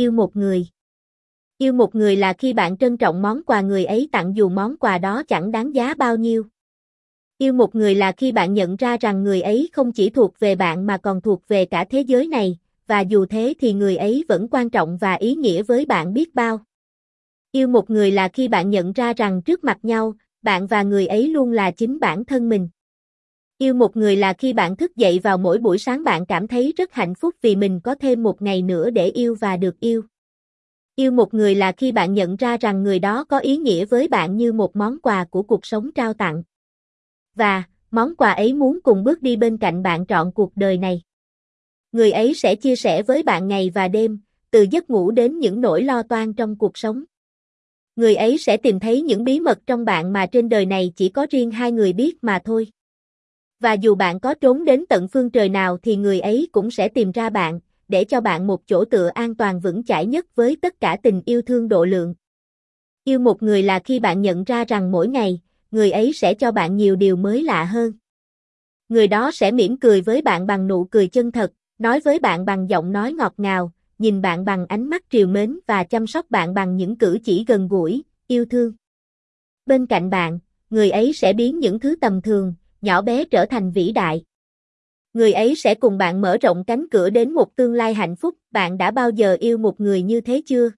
Yêu một người. Yêu một người là khi bạn trân trọng món quà người ấy tặng dù món quà đó chẳng đáng giá bao nhiêu. Yêu một người là khi bạn nhận ra rằng người ấy không chỉ thuộc về bạn mà còn thuộc về cả thế giới này, và dù thế thì người ấy vẫn quan trọng và ý nghĩa với bạn biết bao. Yêu một người là khi bạn nhận ra rằng trước mặt nhau, bạn và người ấy luôn là chính bản thân mình. Yêu một người là khi bạn thức dậy vào mỗi buổi sáng bạn cảm thấy rất hạnh phúc vì mình có thêm một ngày nữa để yêu và được yêu. Yêu một người là khi bạn nhận ra rằng người đó có ý nghĩa với bạn như một món quà của cuộc sống trao tặng. Và, món quà ấy muốn cùng bước đi bên cạnh bạn trọn cuộc đời này. Người ấy sẽ chia sẻ với bạn ngày và đêm, từ giấc ngủ đến những nỗi lo toan trong cuộc sống. Người ấy sẽ tìm thấy những bí mật trong bạn mà trên đời này chỉ có riêng hai người biết mà thôi. Và dù bạn có trốn đến tận phương trời nào thì người ấy cũng sẽ tìm ra bạn, để cho bạn một chỗ tựa an toàn vững chãi nhất với tất cả tình yêu thương độ lượng. Yêu một người là khi bạn nhận ra rằng mỗi ngày, người ấy sẽ cho bạn nhiều điều mới lạ hơn. Người đó sẽ mỉm cười với bạn bằng nụ cười chân thật, nói với bạn bằng giọng nói ngọt ngào, nhìn bạn bằng ánh mắt triều mến và chăm sóc bạn bằng những cử chỉ gần gũi, yêu thương. Bên cạnh bạn, người ấy sẽ biến những thứ tầm thường, nhỏ bé trở thành vĩ đại. Người ấy sẽ cùng bạn mở rộng cánh cửa đến một tương lai hạnh phúc, bạn đã bao giờ yêu một người như thế chưa?